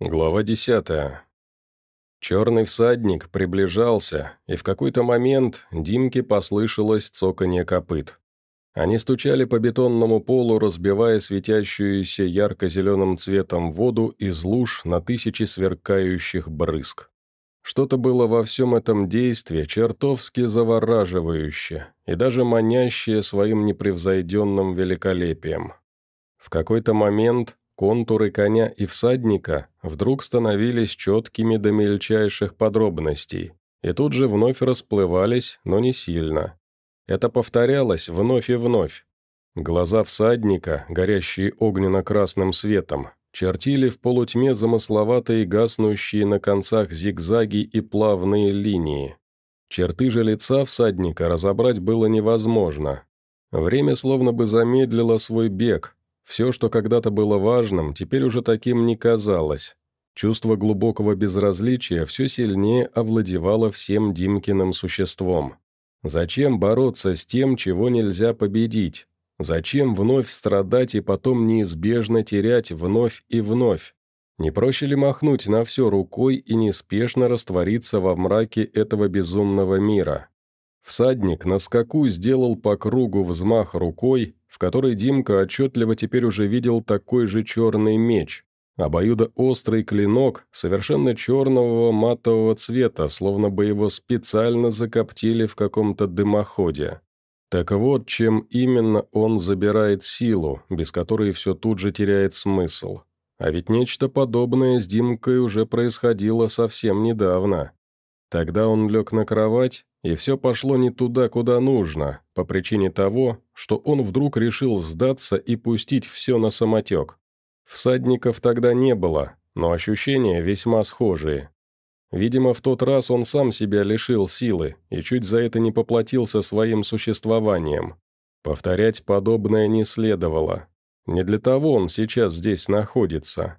Глава десятая. Черный всадник приближался, и в какой-то момент Димке послышалось цоканье копыт. Они стучали по бетонному полу, разбивая светящуюся ярко-зеленым цветом воду из луж на тысячи сверкающих брызг. Что-то было во всем этом действии чертовски завораживающее и даже манящее своим непревзойденным великолепием. В какой-то момент Контуры коня и всадника вдруг становились четкими до мельчайших подробностей, и тут же вновь расплывались, но не сильно. Это повторялось вновь и вновь. Глаза всадника, горящие огненно-красным светом, чертили в полутьме замысловатые гаснущие на концах зигзаги и плавные линии. Черты же лица всадника разобрать было невозможно. Время словно бы замедлило свой бег, все, что когда-то было важным, теперь уже таким не казалось. Чувство глубокого безразличия все сильнее овладевало всем Димкиным существом. Зачем бороться с тем, чего нельзя победить? Зачем вновь страдать и потом неизбежно терять вновь и вновь? Не проще ли махнуть на все рукой и неспешно раствориться во мраке этого безумного мира? Всадник на скаку сделал по кругу взмах рукой, в которой Димка отчетливо теперь уже видел такой же черный меч, обоюдоострый клинок, совершенно черного матового цвета, словно бы его специально закоптили в каком-то дымоходе. Так вот, чем именно он забирает силу, без которой все тут же теряет смысл. А ведь нечто подобное с Димкой уже происходило совсем недавно. Тогда он лег на кровать, и все пошло не туда, куда нужно, по причине того, что он вдруг решил сдаться и пустить все на самотек. Всадников тогда не было, но ощущения весьма схожие. Видимо, в тот раз он сам себя лишил силы и чуть за это не поплатился своим существованием. Повторять подобное не следовало. Не для того он сейчас здесь находится.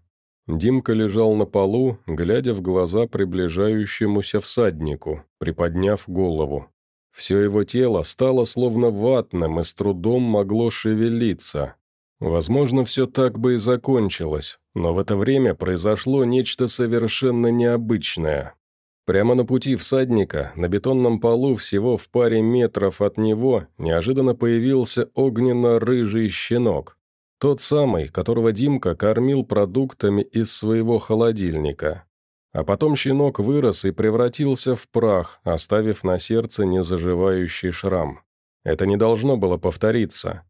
Димка лежал на полу, глядя в глаза приближающемуся всаднику, приподняв голову. Все его тело стало словно ватным и с трудом могло шевелиться. Возможно, все так бы и закончилось, но в это время произошло нечто совершенно необычное. Прямо на пути всадника, на бетонном полу всего в паре метров от него, неожиданно появился огненно-рыжий щенок. Тот самый, которого Димка кормил продуктами из своего холодильника. А потом щенок вырос и превратился в прах, оставив на сердце незаживающий шрам. Это не должно было повториться.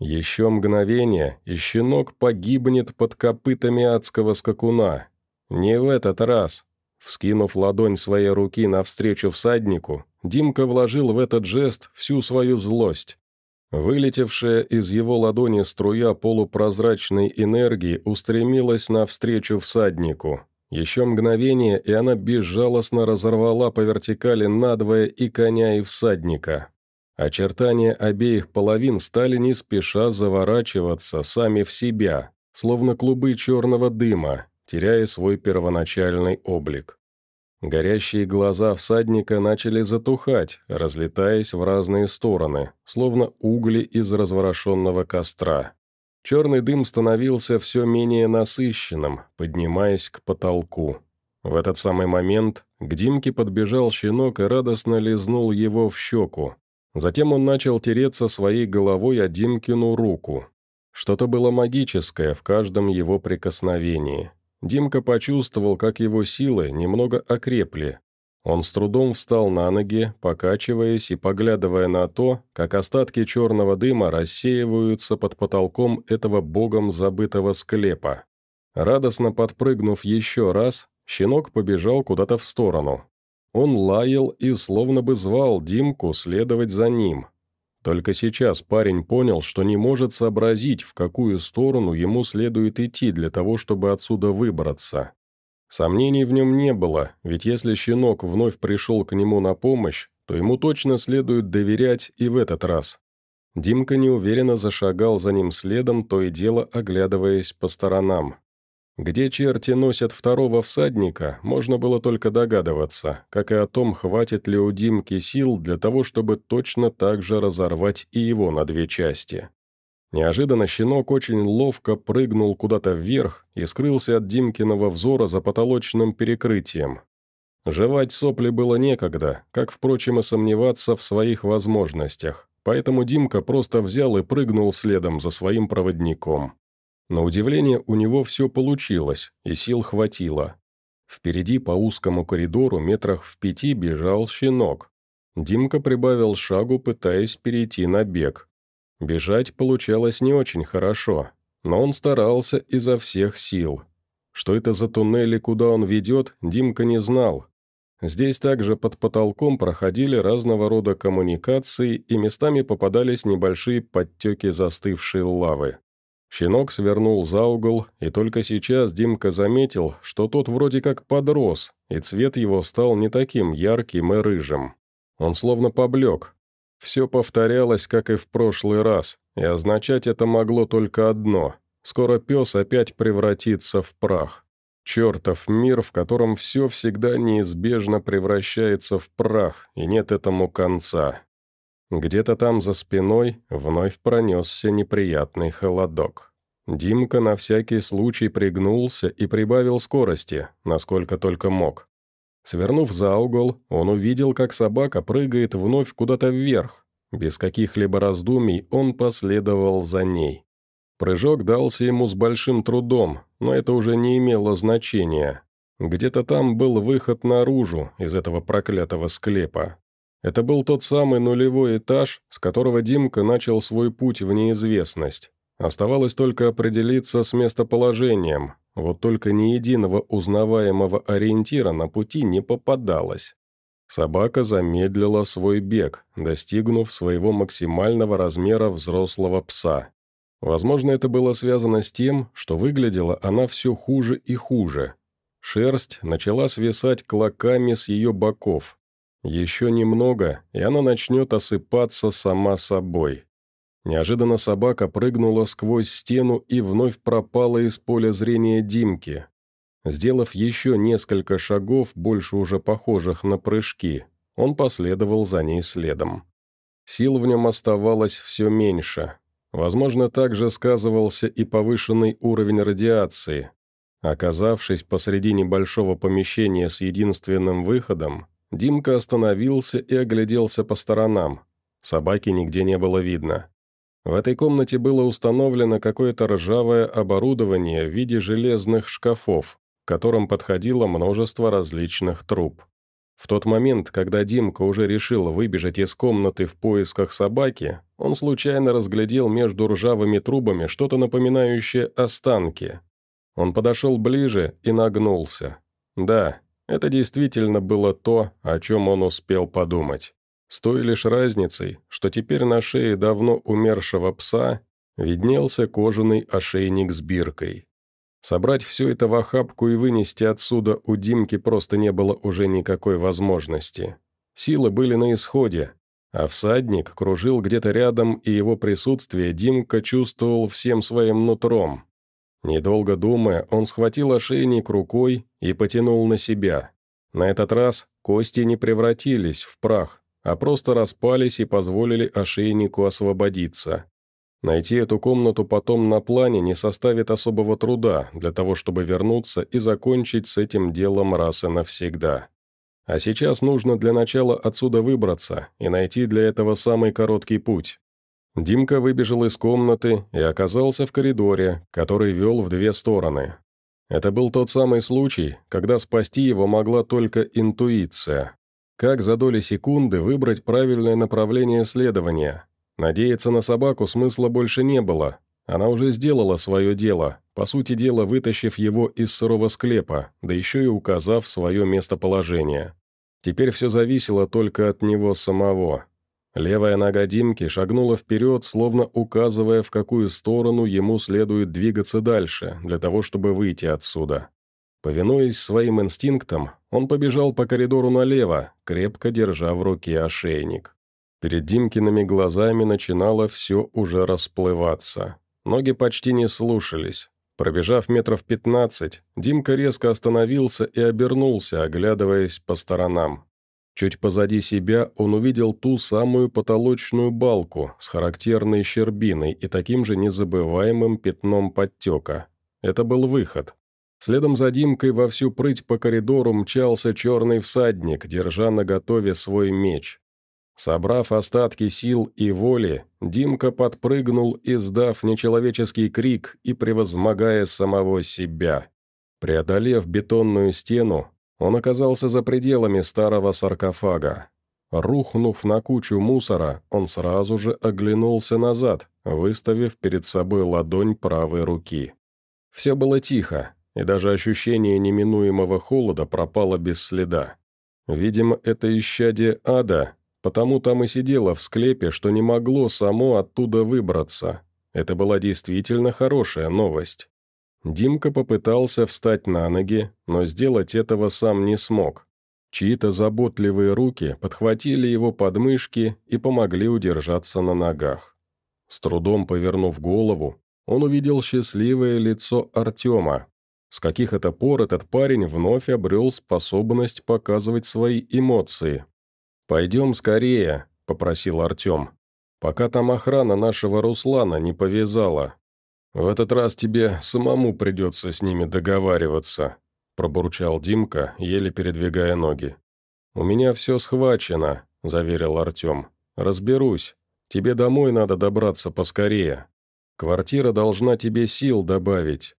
Еще мгновение, и щенок погибнет под копытами адского скакуна. Не в этот раз. Вскинув ладонь своей руки навстречу всаднику, Димка вложил в этот жест всю свою злость. Вылетевшая из его ладони струя полупрозрачной энергии устремилась навстречу всаднику. Еще мгновение, и она безжалостно разорвала по вертикали надвое и коня, и всадника. Очертания обеих половин стали не спеша заворачиваться сами в себя, словно клубы черного дыма, теряя свой первоначальный облик. Горящие глаза всадника начали затухать, разлетаясь в разные стороны, словно угли из разворошенного костра. Черный дым становился все менее насыщенным, поднимаясь к потолку. В этот самый момент к Димке подбежал щенок и радостно лизнул его в щеку. Затем он начал тереться своей головой о Димкину руку. Что-то было магическое в каждом его прикосновении. Димка почувствовал, как его силы немного окрепли. Он с трудом встал на ноги, покачиваясь и поглядывая на то, как остатки черного дыма рассеиваются под потолком этого богом забытого склепа. Радостно подпрыгнув еще раз, щенок побежал куда-то в сторону. Он лаял и словно бы звал Димку следовать за ним. Только сейчас парень понял, что не может сообразить, в какую сторону ему следует идти для того, чтобы отсюда выбраться. Сомнений в нем не было, ведь если щенок вновь пришел к нему на помощь, то ему точно следует доверять и в этот раз. Димка неуверенно зашагал за ним следом, то и дело оглядываясь по сторонам. Где черти носят второго всадника, можно было только догадываться, как и о том, хватит ли у Димки сил для того, чтобы точно так же разорвать и его на две части. Неожиданно щенок очень ловко прыгнул куда-то вверх и скрылся от Димкиного взора за потолочным перекрытием. Жевать сопли было некогда, как, впрочем, и сомневаться в своих возможностях, поэтому Димка просто взял и прыгнул следом за своим проводником. На удивление у него все получилось, и сил хватило. Впереди по узкому коридору метрах в пяти бежал щенок. Димка прибавил шагу, пытаясь перейти на бег, Бежать получалось не очень хорошо, но он старался изо всех сил. Что это за туннель и куда он ведет, Димка не знал. Здесь также под потолком проходили разного рода коммуникации и местами попадались небольшие подтеки застывшей лавы. Щенок свернул за угол, и только сейчас Димка заметил, что тот вроде как подрос, и цвет его стал не таким ярким и рыжим. Он словно поблек, все повторялось, как и в прошлый раз, и означать это могло только одно – скоро пес опять превратится в прах. Чертов мир, в котором все всегда неизбежно превращается в прах, и нет этому конца. Где-то там за спиной вновь пронесся неприятный холодок. Димка на всякий случай пригнулся и прибавил скорости, насколько только мог. Свернув за угол, он увидел, как собака прыгает вновь куда-то вверх. Без каких-либо раздумий он последовал за ней. Прыжок дался ему с большим трудом, но это уже не имело значения. Где-то там был выход наружу из этого проклятого склепа. Это был тот самый нулевой этаж, с которого Димка начал свой путь в неизвестность. Оставалось только определиться с местоположением, вот только ни единого узнаваемого ориентира на пути не попадалось. Собака замедлила свой бег, достигнув своего максимального размера взрослого пса. Возможно, это было связано с тем, что выглядела она все хуже и хуже. Шерсть начала свисать клоками с ее боков. Еще немного, и она начнет осыпаться сама собой. Неожиданно собака прыгнула сквозь стену и вновь пропала из поля зрения Димки. Сделав еще несколько шагов, больше уже похожих на прыжки, он последовал за ней следом. Сил в нем оставалось все меньше. Возможно, также сказывался и повышенный уровень радиации. Оказавшись посреди небольшого помещения с единственным выходом, Димка остановился и огляделся по сторонам. Собаки нигде не было видно. В этой комнате было установлено какое-то ржавое оборудование в виде железных шкафов, к которым подходило множество различных труб. В тот момент, когда Димка уже решил выбежать из комнаты в поисках собаки, он случайно разглядел между ржавыми трубами что-то напоминающее останки. Он подошел ближе и нагнулся. Да, это действительно было то, о чем он успел подумать. С той лишь разницей, что теперь на шее давно умершего пса виднелся кожаный ошейник с биркой. Собрать все это в охапку и вынести отсюда у Димки просто не было уже никакой возможности. Силы были на исходе, а всадник кружил где-то рядом, и его присутствие Димка чувствовал всем своим нутром. Недолго думая, он схватил ошейник рукой и потянул на себя. На этот раз кости не превратились в прах, а просто распались и позволили ошейнику освободиться. Найти эту комнату потом на плане не составит особого труда для того, чтобы вернуться и закончить с этим делом раз и навсегда. А сейчас нужно для начала отсюда выбраться и найти для этого самый короткий путь. Димка выбежал из комнаты и оказался в коридоре, который вел в две стороны. Это был тот самый случай, когда спасти его могла только интуиция. Как за доли секунды выбрать правильное направление следования? Надеяться на собаку смысла больше не было. Она уже сделала свое дело, по сути дела вытащив его из сырого склепа, да еще и указав свое местоположение. Теперь все зависело только от него самого. Левая нога Димки шагнула вперед, словно указывая, в какую сторону ему следует двигаться дальше, для того, чтобы выйти отсюда. Повинуясь своим инстинктам, он побежал по коридору налево, крепко держа в руке ошейник. Перед Димкиными глазами начинало все уже расплываться. Ноги почти не слушались. Пробежав метров пятнадцать, Димка резко остановился и обернулся, оглядываясь по сторонам. Чуть позади себя он увидел ту самую потолочную балку с характерной щербиной и таким же незабываемым пятном подтека. Это был выход. Следом за Димкой во всю прыть по коридору мчался черный всадник, держа наготове свой меч. Собрав остатки сил и воли, Димка подпрыгнул, издав нечеловеческий крик и превозмогая самого себя. Преодолев бетонную стену, он оказался за пределами старого саркофага. Рухнув на кучу мусора, он сразу же оглянулся назад, выставив перед собой ладонь правой руки. Все было тихо, и даже ощущение неминуемого холода пропало без следа. Видимо, это исчадие ада, потому там и сидело в склепе, что не могло само оттуда выбраться. Это была действительно хорошая новость. Димка попытался встать на ноги, но сделать этого сам не смог. Чьи-то заботливые руки подхватили его подмышки и помогли удержаться на ногах. С трудом повернув голову, он увидел счастливое лицо Артема. С каких это пор этот парень вновь обрел способность показывать свои эмоции. «Пойдем скорее», — попросил Артем, «пока там охрана нашего Руслана не повязала». «В этот раз тебе самому придется с ними договариваться», – пробурчал Димка, еле передвигая ноги. «У меня все схвачено», – заверил Артем. «Разберусь. Тебе домой надо добраться поскорее. Квартира должна тебе сил добавить».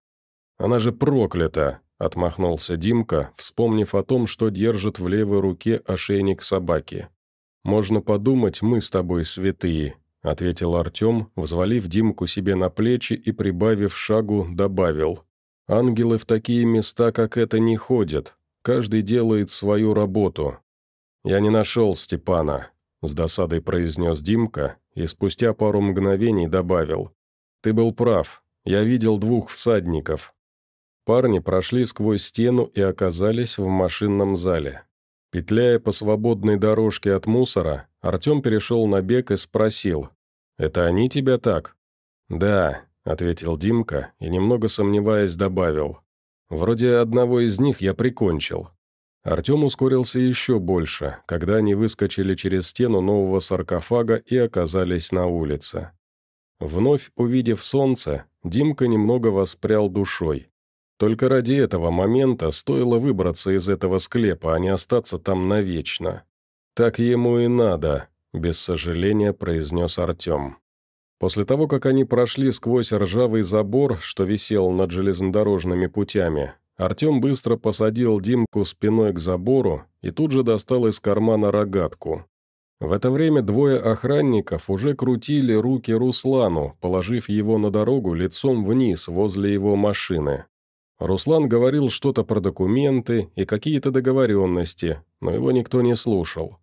«Она же проклята», – отмахнулся Димка, вспомнив о том, что держит в левой руке ошейник собаки. «Можно подумать, мы с тобой святые, — ответил Артем, взвалив Димку себе на плечи и, прибавив шагу, добавил. «Ангелы в такие места, как это, не ходят. Каждый делает свою работу». «Я не нашел Степана», — с досадой произнес Димка и спустя пару мгновений добавил. «Ты был прав. Я видел двух всадников». Парни прошли сквозь стену и оказались в машинном зале. Петляя по свободной дорожке от мусора, Артем перешел на бег и спросил. «Это они тебя так?» «Да», — ответил Димка и, немного сомневаясь, добавил. «Вроде одного из них я прикончил». Артем ускорился еще больше, когда они выскочили через стену нового саркофага и оказались на улице. Вновь увидев солнце, Димка немного воспрял душой. Только ради этого момента стоило выбраться из этого склепа, а не остаться там навечно. Так ему и надо, без сожаления произнес Артем. После того, как они прошли сквозь ржавый забор, что висел над железнодорожными путями, Артем быстро посадил Димку спиной к забору и тут же достал из кармана рогатку. В это время двое охранников уже крутили руки Руслану, положив его на дорогу лицом вниз возле его машины. Руслан говорил что-то про документы и какие-то договоренности, но его никто не слушал.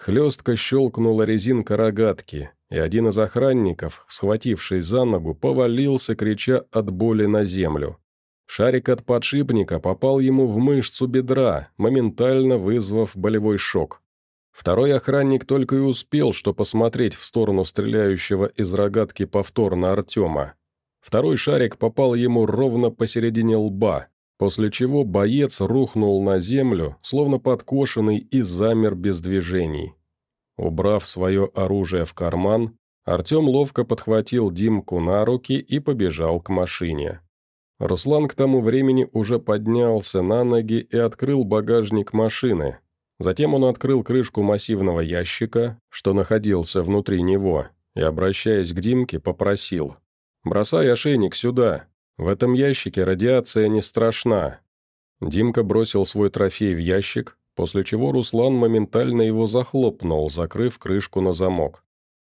Хлестко щелкнула резинка рогатки, и один из охранников, схватившись за ногу, повалился, крича от боли на землю. Шарик от подшипника попал ему в мышцу бедра, моментально вызвав болевой шок. Второй охранник только и успел, что посмотреть в сторону стреляющего из рогатки повторно Артема. Второй шарик попал ему ровно посередине лба, после чего боец рухнул на землю, словно подкошенный и замер без движений. Убрав свое оружие в карман, Артем ловко подхватил Димку на руки и побежал к машине. Руслан к тому времени уже поднялся на ноги и открыл багажник машины. Затем он открыл крышку массивного ящика, что находился внутри него, и, обращаясь к Димке, попросил «Бросай ошейник сюда, в этом ящике радиация не страшна». Димка бросил свой трофей в ящик, после чего Руслан моментально его захлопнул, закрыв крышку на замок.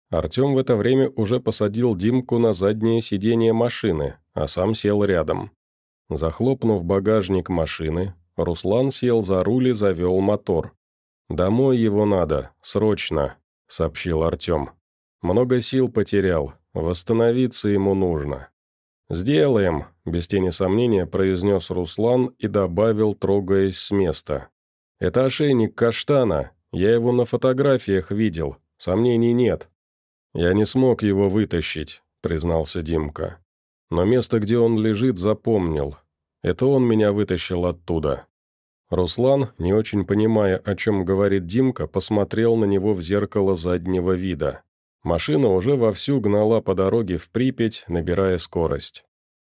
Артем в это время уже посадил Димку на заднее сиденье машины, а сам сел рядом. Захлопнув багажник машины, Руслан сел за руль и завел мотор. «Домой его надо, срочно», — сообщил Артем. «Много сил потерял, восстановиться ему нужно». «Сделаем», — без тени сомнения произнес Руслан и добавил, трогаясь с места. «Это ошейник каштана, я его на фотографиях видел, сомнений нет». «Я не смог его вытащить», — признался Димка. «Но место, где он лежит, запомнил. Это он меня вытащил оттуда». Руслан, не очень понимая, о чем говорит Димка, посмотрел на него в зеркало заднего вида. Машина уже вовсю гнала по дороге в Припять, набирая скорость.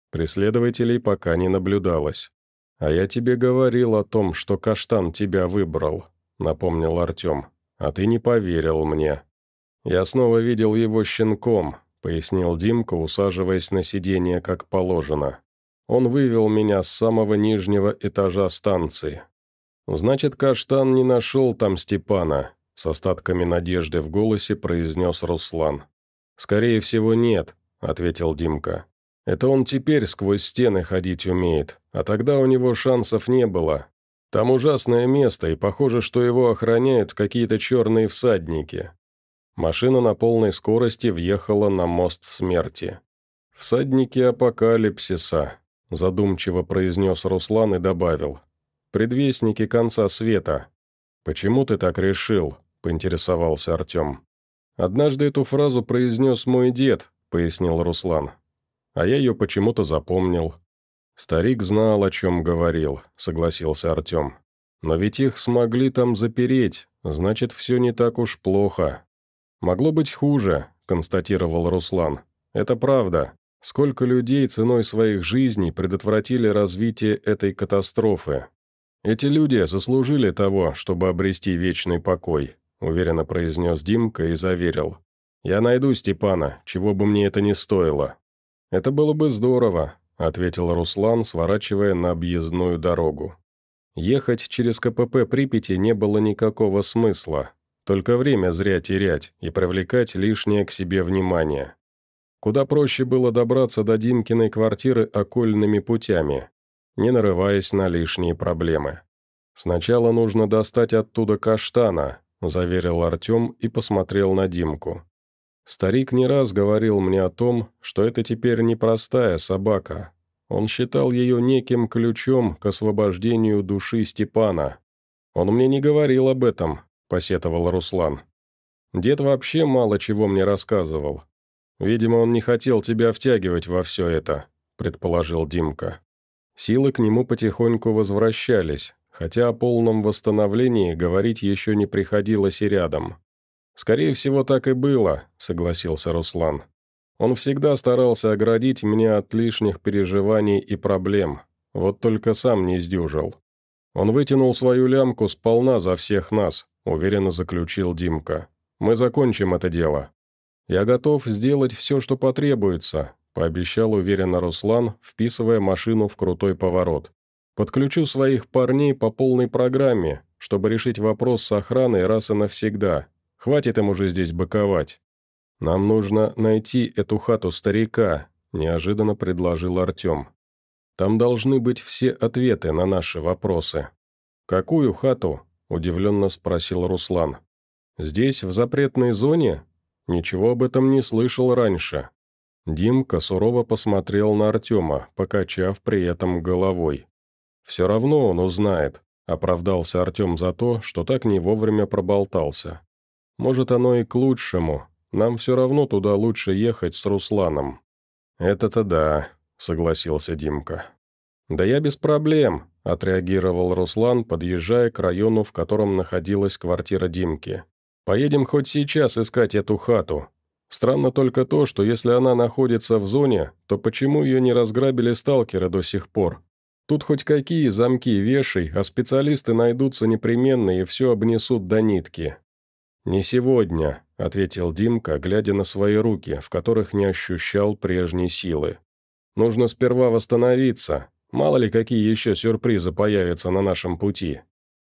Преследователей пока не наблюдалось. «А я тебе говорил о том, что Каштан тебя выбрал», — напомнил Артем. «А ты не поверил мне». «Я снова видел его щенком», — пояснил Димка, усаживаясь на сиденье как положено. «Он вывел меня с самого нижнего этажа станции. «Значит, Каштан не нашел там Степана», — с остатками надежды в голосе произнес Руслан. «Скорее всего, нет», — ответил Димка. «Это он теперь сквозь стены ходить умеет, а тогда у него шансов не было. Там ужасное место, и похоже, что его охраняют какие-то черные всадники». Машина на полной скорости въехала на мост смерти. «Всадники апокалипсиса», — задумчиво произнес Руслан и добавил предвестники конца света. Почему ты так решил?» – поинтересовался Артем. «Однажды эту фразу произнес мой дед», – пояснил Руслан. «А я ее почему-то запомнил». «Старик знал, о чем говорил», – согласился Артем. «Но ведь их смогли там запереть, значит, все не так уж плохо». «Могло быть хуже», – констатировал Руслан. «Это правда. Сколько людей ценой своих жизней предотвратили развитие этой катастрофы. «Эти люди заслужили того, чтобы обрести вечный покой», уверенно произнес Димка и заверил. «Я найду Степана, чего бы мне это ни стоило». «Это было бы здорово», — ответил Руслан, сворачивая на объездную дорогу. Ехать через КПП Припяти не было никакого смысла, только время зря терять и привлекать лишнее к себе внимание. Куда проще было добраться до Димкиной квартиры окольными путями, не нарываясь на лишние проблемы. «Сначала нужно достать оттуда каштана», – заверил Артем и посмотрел на Димку. Старик не раз говорил мне о том, что это теперь непростая собака. Он считал ее неким ключом к освобождению души Степана. «Он мне не говорил об этом», – посетовал Руслан. «Дед вообще мало чего мне рассказывал. Видимо, он не хотел тебя втягивать во все это», – предположил Димка. Силы к нему потихоньку возвращались, хотя о полном восстановлении говорить еще не приходилось и рядом. «Скорее всего, так и было», — согласился Руслан. «Он всегда старался оградить меня от лишних переживаний и проблем, вот только сам не сдюжил. Он вытянул свою лямку сполна за всех нас», — уверенно заключил Димка. «Мы закончим это дело. Я готов сделать все, что потребуется, пообещал уверенно Руслан, вписывая машину в крутой поворот. «Подключу своих парней по полной программе, чтобы решить вопрос с охраной раз и навсегда. Хватит им уже здесь быковать. Нам нужно найти эту хату старика», – неожиданно предложил Артем. «Там должны быть все ответы на наши вопросы». «Какую хату?» – удивленно спросил Руслан. «Здесь, в запретной зоне? Ничего об этом не слышал раньше». Димка сурово посмотрел на Артема, покачав при этом головой. «Все равно он узнает», — оправдался Артем за то, что так не вовремя проболтался. «Может, оно и к лучшему. Нам все равно туда лучше ехать с Русланом». «Это-то да», — согласился Димка. «Да я без проблем», — отреагировал Руслан, подъезжая к району, в котором находилась квартира Димки. «Поедем хоть сейчас искать эту хату. Странно только то, что если она находится в зоне, то почему ее не разграбили сталкеры до сих пор? Тут хоть какие замки вешай, а специалисты найдутся непременно и все обнесут до нитки. «Не сегодня», — ответил Димка, глядя на свои руки, в которых не ощущал прежней силы. «Нужно сперва восстановиться. Мало ли какие еще сюрпризы появятся на нашем пути.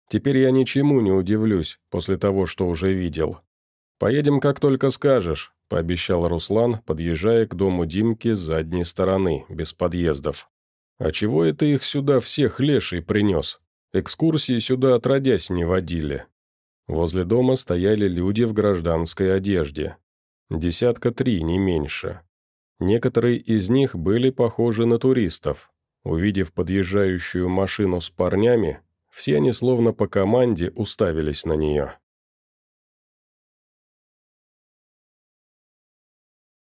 Теперь я ничему не удивлюсь после того, что уже видел. Поедем, как только скажешь. — пообещал Руслан, подъезжая к дому Димки с задней стороны, без подъездов. «А чего это их сюда всех леший принес? Экскурсии сюда отродясь не водили». Возле дома стояли люди в гражданской одежде. Десятка три, не меньше. Некоторые из них были похожи на туристов. Увидев подъезжающую машину с парнями, все они словно по команде уставились на нее.